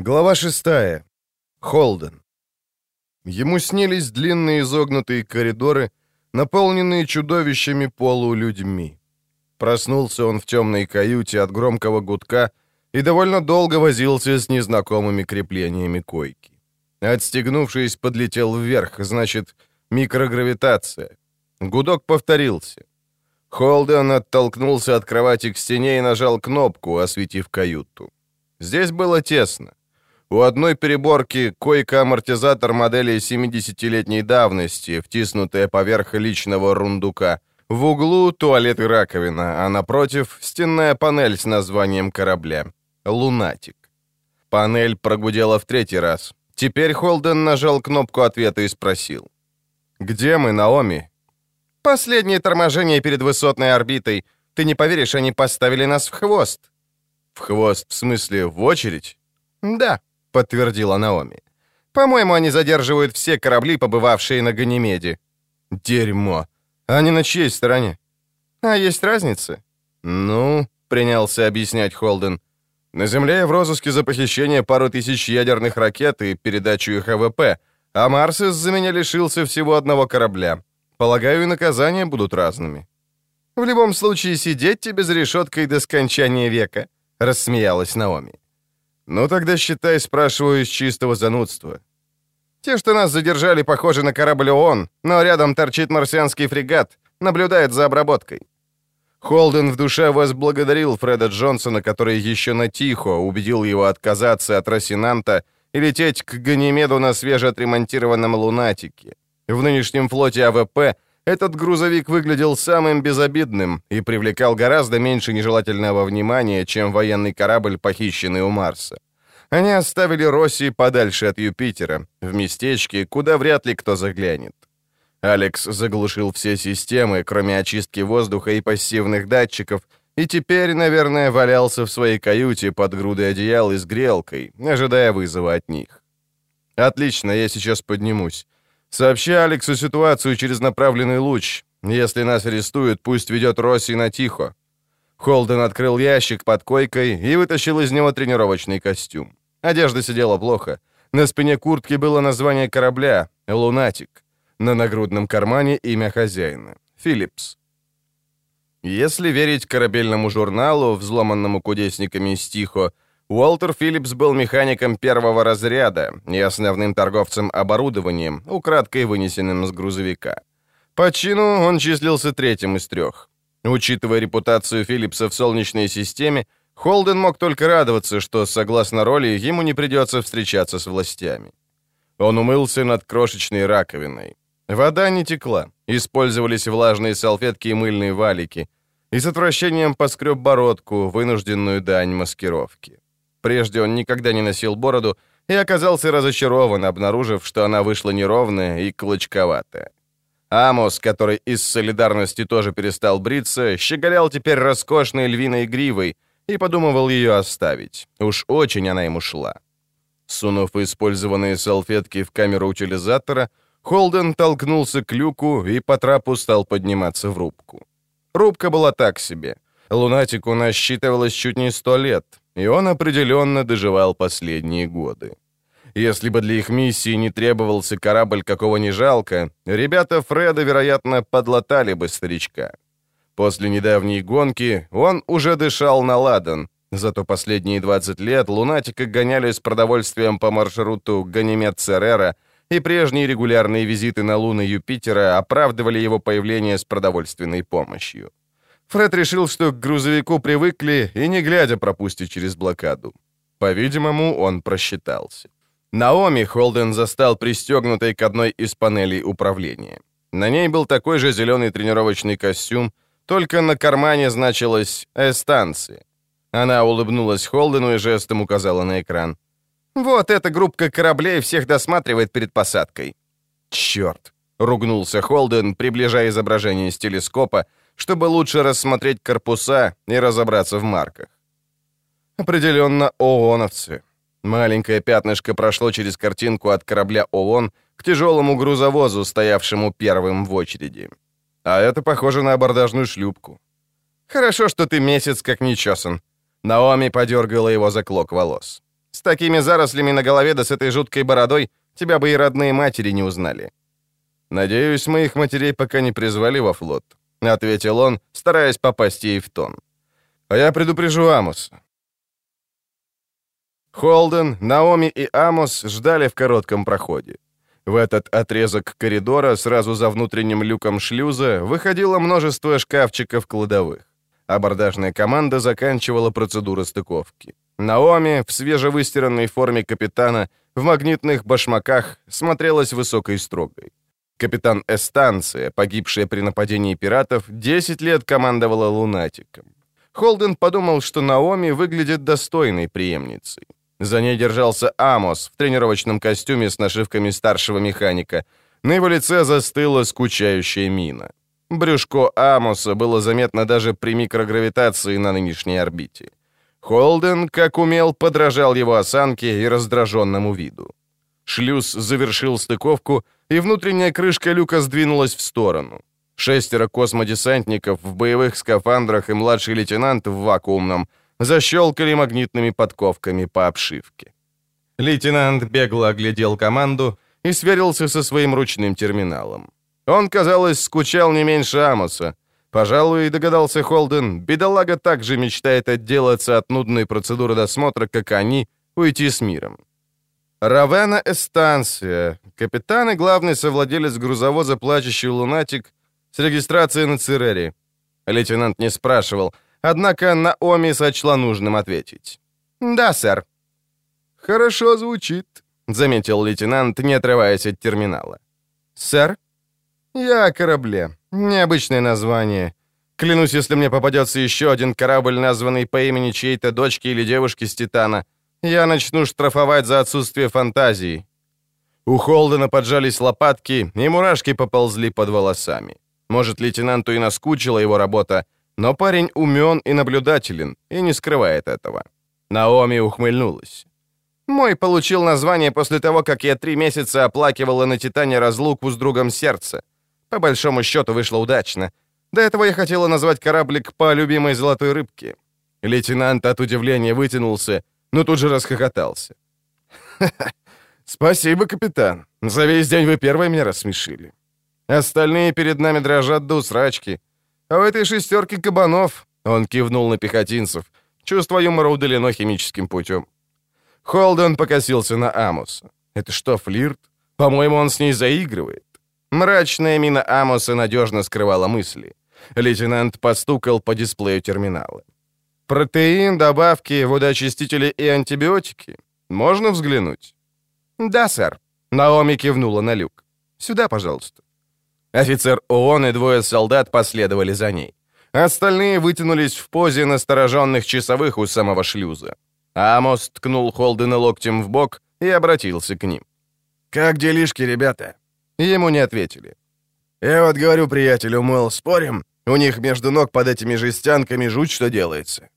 Глава шестая. Холден. Ему снились длинные изогнутые коридоры, наполненные чудовищами полулюдьми. Проснулся он в темной каюте от громкого гудка и довольно долго возился с незнакомыми креплениями койки. Отстегнувшись, подлетел вверх, значит, микрогравитация. Гудок повторился. Холден оттолкнулся от кровати к стене и нажал кнопку, осветив каюту. Здесь было тесно. У одной переборки койка-амортизатор модели 70-летней давности, втиснутая поверх личного рундука. В углу туалет и раковина, а напротив — стенная панель с названием корабля. «Лунатик». Панель прогудела в третий раз. Теперь Холден нажал кнопку ответа и спросил. «Где мы, Наоми?» «Последнее торможение перед высотной орбитой. Ты не поверишь, они поставили нас в хвост». «В хвост, в смысле, в очередь?» «Да», — подтвердила Наоми. «По-моему, они задерживают все корабли, побывавшие на Ганимеде». «Дерьмо. Они на чьей стороне?» «А есть разница?» «Ну», — принялся объяснять Холден, «на Земле в розыске за похищение пару тысяч ядерных ракет и передачу их АВП, а Марс из-за меня лишился всего одного корабля. Полагаю, и наказания будут разными». «В любом случае, сидеть тебе за решеткой до скончания века», — рассмеялась Наоми. «Ну тогда, считай, спрашиваю из чистого занудства». «Те, что нас задержали, похожи на корабль ООН, но рядом торчит марсианский фрегат, наблюдает за обработкой». Холден в душе возблагодарил Фреда Джонсона, который еще на тихо убедил его отказаться от Росинанта и лететь к Ганимеду на свежеотремонтированном «Лунатике». В нынешнем флоте АВП этот грузовик выглядел самым безобидным и привлекал гораздо меньше нежелательного внимания, чем военный корабль, похищенный у Марса. Они оставили Росси подальше от Юпитера, в местечке, куда вряд ли кто заглянет. Алекс заглушил все системы, кроме очистки воздуха и пассивных датчиков, и теперь, наверное, валялся в своей каюте под грудой одеял и с грелкой, ожидая вызова от них. «Отлично, я сейчас поднимусь. Сообщи Алексу ситуацию через направленный луч. Если нас арестуют, пусть ведет Росси на тихо». Холден открыл ящик под койкой и вытащил из него тренировочный костюм. Одежда сидела плохо. На спине куртки было название корабля «Лунатик». На нагрудном кармане имя хозяина — Филлипс. Если верить корабельному журналу, взломанному кудесниками из Тихо, Уолтер Филлипс был механиком первого разряда и основным торговцем оборудованием, украдкой вынесенным с грузовика. По чину он числился третьим из трех. Учитывая репутацию Филлипса в Солнечной системе, Холден мог только радоваться, что, согласно роли, ему не придется встречаться с властями. Он умылся над крошечной раковиной. Вода не текла, использовались влажные салфетки и мыльные валики, и с отвращением поскреб бородку, вынужденную дань маскировки. Прежде он никогда не носил бороду и оказался разочарован, обнаружив, что она вышла неровная и клочковатая. Амос, который из солидарности тоже перестал бриться, щеголял теперь роскошной львиной гривой и подумывал ее оставить. Уж очень она ему шла. Сунув использованные салфетки в камеру утилизатора, Холден толкнулся к люку и по трапу стал подниматься в рубку. Рубка была так себе. Лунатику насчитывалось чуть не сто лет, и он определенно доживал последние годы. Если бы для их миссии не требовался корабль, какого не жалко, ребята Фреда, вероятно, подлатали бы старичка. После недавней гонки он уже дышал на ладан, зато последние 20 лет лунатика гоняли с продовольствием по маршруту Ганимед-Церера, и прежние регулярные визиты на Луны Юпитера оправдывали его появление с продовольственной помощью. Фред решил, что к грузовику привыкли и не глядя пропустить через блокаду. По-видимому, он просчитался. Наоми Холден застал пристегнутой к одной из панелей управления. На ней был такой же зеленый тренировочный костюм, только на кармане значилось «Эстанция». Она улыбнулась Холдену и жестом указала на экран. «Вот эта группка кораблей всех досматривает перед посадкой». «Черт!» — ругнулся Холден, приближая изображение с телескопа, чтобы лучше рассмотреть корпуса и разобраться в марках. Определенно ООНовцы. Маленькое пятнышко прошло через картинку от корабля ООН к тяжелому грузовозу, стоявшему первым в очереди. А это похоже на абордажную шлюпку. «Хорошо, что ты месяц как не чесан». Наоми подергала его за клок волос. С такими зарослями на голове да с этой жуткой бородой тебя бы и родные матери не узнали». «Надеюсь, моих матерей пока не призвали во флот», — ответил он, стараясь попасть ей в тон. «А я предупрежу Амоса». Холден, Наоми и Амос ждали в коротком проходе. В этот отрезок коридора, сразу за внутренним люком шлюза, выходило множество шкафчиков кладовых. Абордажная команда заканчивала процедуру стыковки. Наоми в свежевыстиранной форме капитана, в магнитных башмаках, смотрелась высокой строгой. Капитан Эстанция, погибшая при нападении пиратов, 10 лет командовала лунатиком. Холден подумал, что Наоми выглядит достойной преемницей. За ней держался Амос в тренировочном костюме с нашивками старшего механика. На его лице застыла скучающая мина. Брюшко Амоса было заметно даже при микрогравитации на нынешней орбите. Холден, как умел, подражал его осанке и раздраженному виду. Шлюз завершил стыковку, и внутренняя крышка люка сдвинулась в сторону. Шестеро космодесантников в боевых скафандрах и младший лейтенант в вакуумном защелкали магнитными подковками по обшивке. Лейтенант бегло оглядел команду и сверился со своим ручным терминалом. Он, казалось, скучал не меньше Амоса. Пожалуй, догадался Холден, бедолага также мечтает отделаться от нудной процедуры досмотра, как они, уйти с миром. Равена Эстанция, капитан и главный совладелец грузовоза «Плачущий лунатик» с регистрацией на Церере. Лейтенант не спрашивал, однако Наоми сочла нужным ответить. «Да, сэр». «Хорошо звучит», — заметил лейтенант, не отрываясь от терминала. «Сэр?» «Я о корабле. Необычное название. Клянусь, если мне попадется еще один корабль, названный по имени чьей-то дочки или девушки с Титана, я начну штрафовать за отсутствие фантазии». У Холдена поджались лопатки, и мурашки поползли под волосами. Может, лейтенанту и наскучила его работа, но парень умен и наблюдателен, и не скрывает этого. Наоми ухмыльнулась. «Мой получил название после того, как я три месяца оплакивала на Титане разлуку с другом сердца. По большому счету вышло удачно. До этого я хотела назвать кораблик по любимой золотой рыбке. Лейтенант от удивления вытянулся, но тут же расхохотался. спасибо, капитан. За весь день вы первые меня рассмешили. Остальные перед нами дрожат до усрачки. А в этой шестерке кабанов...» Он кивнул на пехотинцев. Чувство юмора удалено химическим путем. Холден покосился на Амоса. «Это что, флирт? По-моему, он с ней заигрывает». Мрачная мина Амоса надежно скрывала мысли. Лейтенант постукал по дисплею терминала. «Протеин, добавки, водоочистители и антибиотики? Можно взглянуть?» «Да, сэр». Наоми кивнула на люк. «Сюда, пожалуйста». Офицер ООН и двое солдат последовали за ней. Остальные вытянулись в позе настороженных часовых у самого шлюза. Амос ткнул Холдена локтем в бок и обратился к ним. «Как делишки, ребята?» Ему не ответили. «Я вот говорю приятелю, мол, спорим? У них между ног под этими жестянками жуть что делается».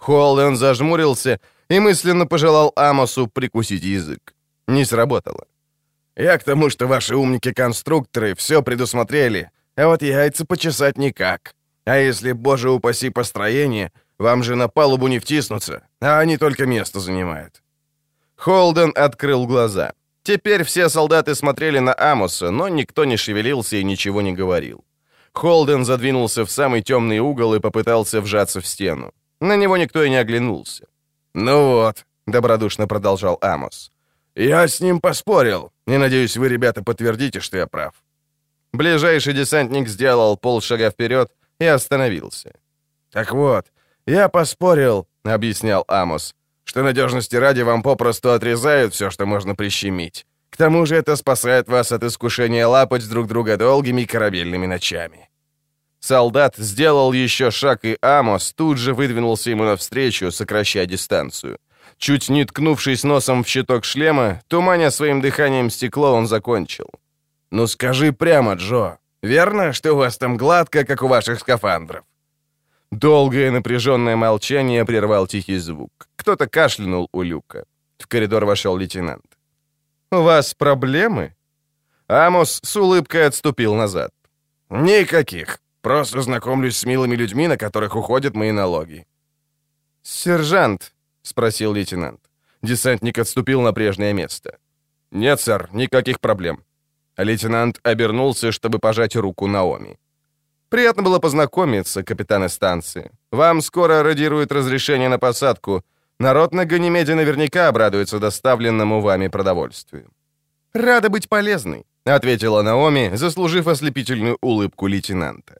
Холден зажмурился и мысленно пожелал Амосу прикусить язык. Не сработало. «Я к тому, что ваши умники-конструкторы все предусмотрели, а вот яйца почесать никак. А если, боже упаси, построение, вам же на палубу не втиснуться, а они только место занимают». Холден открыл глаза. Теперь все солдаты смотрели на Амоса, но никто не шевелился и ничего не говорил. Холден задвинулся в самый темный угол и попытался вжаться в стену. На него никто и не оглянулся. «Ну вот», — добродушно продолжал Амос, — «я с ним поспорил, и надеюсь, вы, ребята, подтвердите, что я прав». Ближайший десантник сделал полшага вперед и остановился. «Так вот, я поспорил», — объяснял Амос, что надежности ради вам попросту отрезают все, что можно прищемить. К тому же это спасает вас от искушения лапать друг друга долгими корабельными ночами». Солдат сделал еще шаг, и Амос тут же выдвинулся ему навстречу, сокращая дистанцию. Чуть не ткнувшись носом в щиток шлема, туманя своим дыханием стекло, он закончил. «Ну скажи прямо, Джо, верно, что у вас там гладко, как у ваших скафандров?» Долгое напряженное молчание прервал тихий звук. Кто-то кашлянул у люка. В коридор вошел лейтенант. «У вас проблемы?» Амос с улыбкой отступил назад. «Никаких. Просто знакомлюсь с милыми людьми, на которых уходят мои налоги». «Сержант», — спросил лейтенант, — Десантник отступил на прежнее место. «Нет, сэр, никаких проблем». Лейтенант обернулся, чтобы пожать руку Наоми. «Приятно было познакомиться, капитан станции. Вам скоро радирует разрешение на посадку. Народ на Ганимеде наверняка обрадуется доставленному вами продовольствию». «Рада быть полезной», — ответила Наоми, заслужив ослепительную улыбку лейтенанта.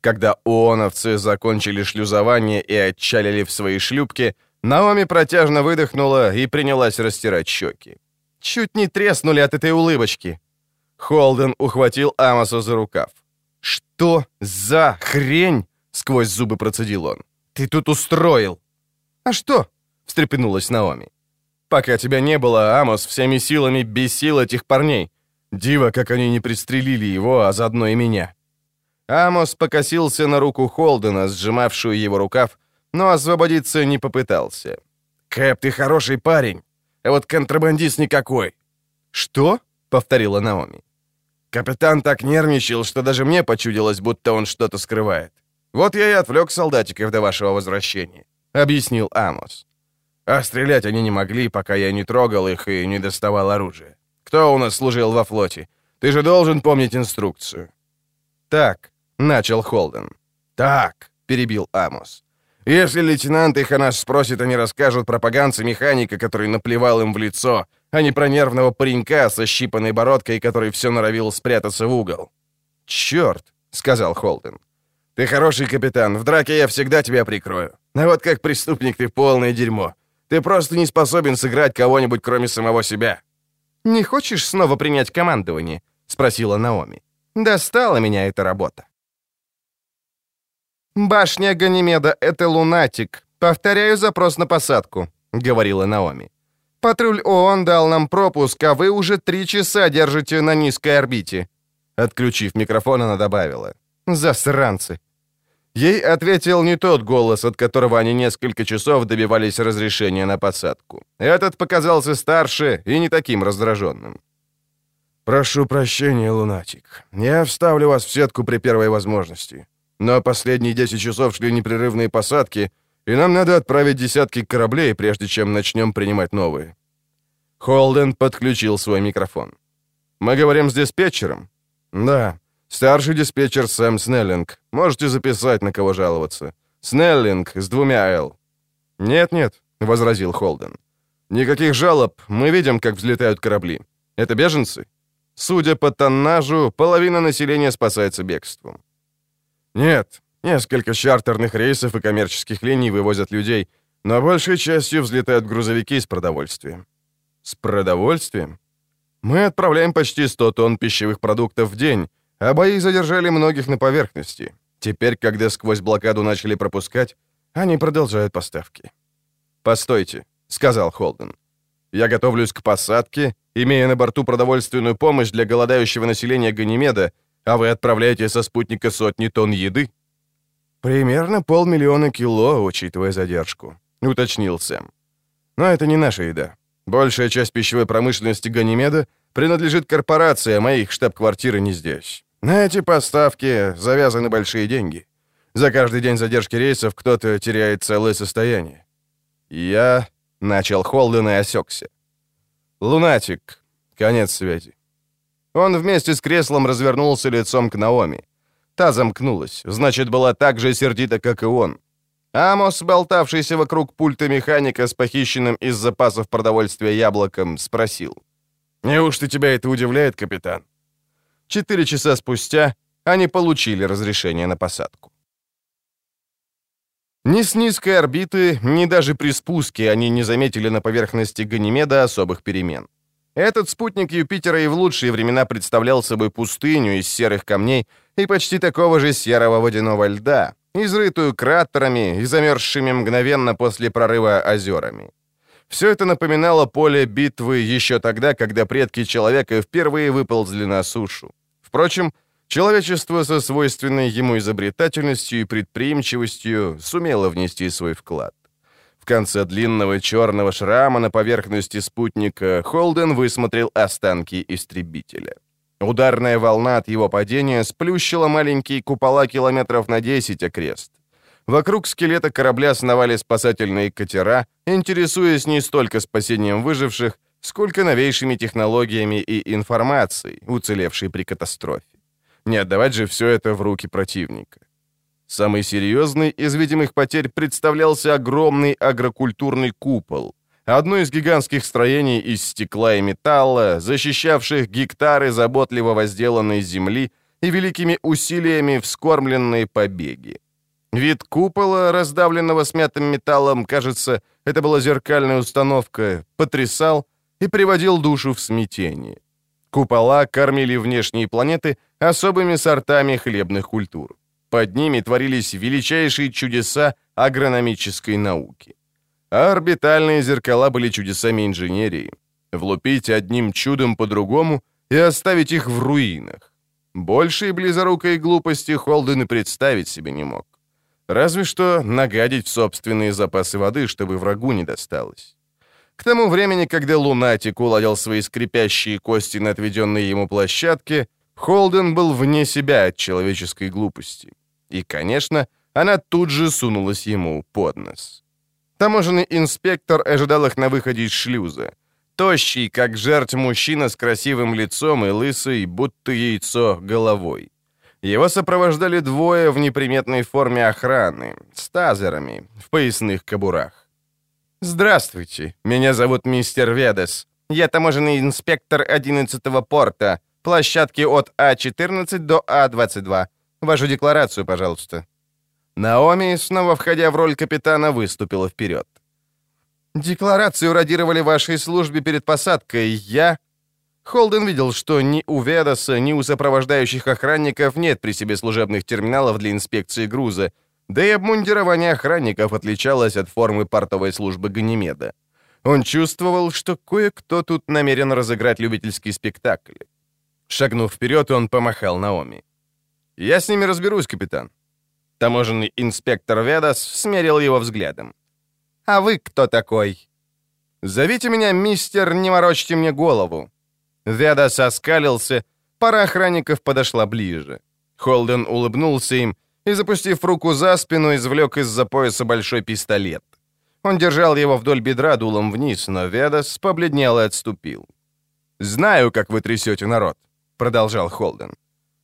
Когда ооновцы закончили шлюзование и отчалили в свои шлюпки, Наоми протяжно выдохнула и принялась растирать щеки. Чуть не треснули от этой улыбочки. Холден ухватил Амоса за рукав. «Что за хрень?» — сквозь зубы процедил он. «Ты тут устроил!» «А что?» — встрепенулась Наоми. «Пока тебя не было, Амос всеми силами бесил этих парней. Диво, как они не пристрелили его, а заодно и меня». Амос покосился на руку Холдена, сжимавшую его рукав, но освободиться не попытался. «Кэп, ты хороший парень, а вот контрабандист никакой». «Что?» — повторила Наоми. Капитан так нервничал, что даже мне почудилось, будто он что-то скрывает. Вот я и отвлек солдатиков до вашего возвращения», — объяснил Амос. «А стрелять они не могли, пока я не трогал их и не доставал оружие. Кто у нас служил во флоте? Ты же должен помнить инструкцию». «Так», — начал Холден. «Так», — перебил Амос. Если лейтенант их о нас спросит, они расскажут про поганца-механика, который наплевал им в лицо, а не про нервного паренька со щипанной бородкой, который все норовил спрятаться в угол. «Черт!» — сказал Холден. «Ты хороший капитан, в драке я всегда тебя прикрою. А вот как преступник ты полное дерьмо. Ты просто не способен сыграть кого-нибудь, кроме самого себя». «Не хочешь снова принять командование?» — спросила Наоми. «Достала меня эта работа». «Башня Ганимеда — это лунатик. Повторяю запрос на посадку», — говорила Наоми. «Патруль ООН дал нам пропуск, а вы уже три часа держите на низкой орбите». Отключив микрофон, она добавила. «Засранцы». Ей ответил не тот голос, от которого они несколько часов добивались разрешения на посадку. Этот показался старше и не таким раздраженным. «Прошу прощения, лунатик. Я вставлю вас в сетку при первой возможности. Но последние 10 часов шли непрерывные посадки, и нам надо отправить десятки кораблей, прежде чем начнем принимать новые». Холден подключил свой микрофон. «Мы говорим с диспетчером?» «Да. Старший диспетчер Сэм Снеллинг. Можете записать, на кого жаловаться. Снеллинг с двумя «Л». «Нет-нет», — возразил Холден. «Никаких жалоб. Мы видим, как взлетают корабли. Это беженцы?» Судя по тоннажу, половина населения спасается бегством. Нет, несколько чартерных рейсов и коммерческих линий вывозят людей, но большей частью взлетают грузовики с продовольствием. С продовольствием? Мы отправляем почти 100 тонн пищевых продуктов в день, а бои задержали многих на поверхности. Теперь, когда сквозь блокаду начали пропускать, они продолжают поставки. «Постойте», — сказал Холден. «Я готовлюсь к посадке, имея на борту продовольственную помощь для голодающего населения Ганимеда, а вы отправляете со спутника сотни тонн еды?» «Примерно полмиллиона кило, учитывая задержку», — уточнил Сэм. «Но это не наша еда. Большая часть пищевой промышленности Ганимеда принадлежит корпорации, а моих штаб-квартиры не здесь. На эти поставки завязаны большие деньги. За каждый день задержки рейсов кто-то теряет целое состояние. Я начал Холден и осекся. Лунатик. Конец связи. Он вместе с креслом развернулся лицом к Наоми. Та замкнулась, значит, была так же сердита, как и он. Амос, болтавшийся вокруг пульта механика с похищенным из запасов продовольствия яблоком, спросил. «Неужто тебя это удивляет, капитан?» Четыре часа спустя они получили разрешение на посадку. Ни с низкой орбиты, ни даже при спуске они не заметили на поверхности Ганимеда особых перемен. Этот спутник Юпитера и в лучшие времена представлял собой пустыню из серых камней и почти такого же серого водяного льда, изрытую кратерами и замерзшими мгновенно после прорыва озерами. Все это напоминало поле битвы еще тогда, когда предки человека впервые выползли на сушу. Впрочем, человечество со свойственной ему изобретательностью и предприимчивостью сумело внести свой вклад. В конце длинного черного шрама на поверхности спутника Холден высмотрел останки истребителя. Ударная волна от его падения сплющила маленькие купола километров на 10 окрест. Вокруг скелета корабля сновали спасательные катера, интересуясь не столько спасением выживших, сколько новейшими технологиями и информацией, уцелевшей при катастрофе. Не отдавать же все это в руки противника. Самый серьезный из видимых потерь представлялся огромный агрокультурный купол, одно из гигантских строений из стекла и металла, защищавших гектары заботливо возделанной земли и великими усилиями вскормленные побеги. Вид купола, раздавленного смятым металлом, кажется, это была зеркальная установка, потрясал и приводил душу в смятение. Купола кормили внешние планеты особыми сортами хлебных культур. Под ними творились величайшие чудеса агрономической науки. А орбитальные зеркала были чудесами инженерии. Влупить одним чудом по-другому и оставить их в руинах. Большей близорукой глупости Холден и представить себе не мог. Разве что нагадить собственные запасы воды, чтобы врагу не досталось. К тому времени, когда лунатик уладил свои скрипящие кости на отведенной ему площадке, Холден был вне себя от человеческой глупости. И, конечно, она тут же сунулась ему под нос. Таможенный инспектор ожидал их на выходе из шлюза. Тощий, как жертв мужчина с красивым лицом и лысый, будто яйцо, головой. Его сопровождали двое в неприметной форме охраны, с тазерами, в поясных кобурах. «Здравствуйте, меня зовут мистер Ведес. Я таможенный инспектор 11-го порта, площадки от А14 до А22. Вашу декларацию, пожалуйста». Наоми, снова входя в роль капитана, выступила вперед. «Декларацию радировали вашей службе перед посадкой. Я...» Холден видел, что ни у Ведоса, ни у сопровождающих охранников нет при себе служебных терминалов для инспекции груза, да и обмундирование охранников отличалось от формы портовой службы Ганимеда. Он чувствовал, что кое-кто тут намерен разыграть любительский спектакль. Шагнув вперед, он помахал Наоми. «Я с ними разберусь, капитан». Таможенный инспектор Ведас смерил его взглядом. «А вы кто такой?» «Зовите меня мистер, не морочьте мне голову». Ведас оскалился, пара охранников подошла ближе. Холден улыбнулся им и, запустив руку за спину, извлек из-за пояса большой пистолет. Он держал его вдоль бедра дулом вниз, но Ведас побледнел и отступил. «Знаю, как вы трясете народ», — продолжал Холден.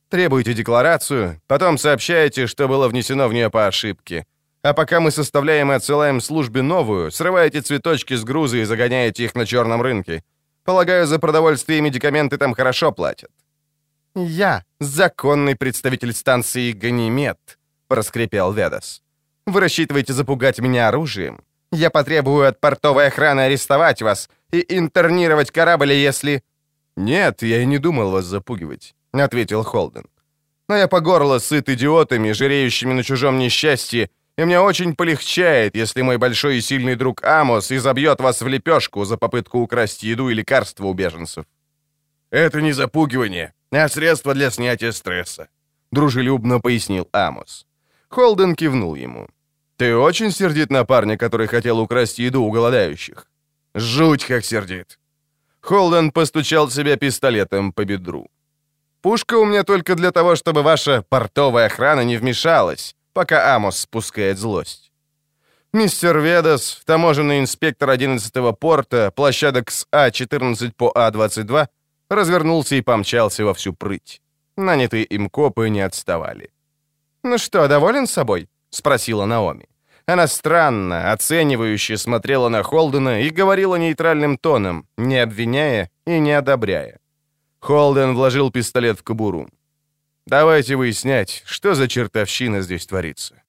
Требуете декларацию, потом сообщаете, что было внесено в нее по ошибке. А пока мы составляем и отсылаем службе новую, срываете цветочки с груза и загоняете их на черном рынке. Полагаю, за продовольствие и медикаменты там хорошо платят». «Я законный представитель станции Ганимед», — проскрипел Ведас. «Вы рассчитываете запугать меня оружием? Я потребую от портовой охраны арестовать вас и интернировать корабль, если...» «Нет, я и не думал вас запугивать. — ответил Холден. «Но я по горло сыт идиотами, жиреющими на чужом несчастье, и мне очень полегчает, если мой большой и сильный друг Амос изобьет вас в лепешку за попытку украсть еду и лекарства у беженцев». «Это не запугивание, а средство для снятия стресса», — дружелюбно пояснил Амос. Холден кивнул ему. «Ты очень сердит на парня, который хотел украсть еду у голодающих?» «Жуть как сердит!» Холден постучал себя пистолетом по бедру. Пушка у меня только для того, чтобы ваша портовая охрана не вмешалась, пока Амос спускает злость. Мистер Ведас, таможенный инспектор 11-го порта, площадок с А-14 по А-22, развернулся и помчался во всю прыть. Нанятые им копы не отставали. «Ну что, доволен собой?» — спросила Наоми. Она странно, оценивающе смотрела на Холдена и говорила нейтральным тоном, не обвиняя и не одобряя. Холден вложил пистолет в кобуру. «Давайте выяснять, что за чертовщина здесь творится».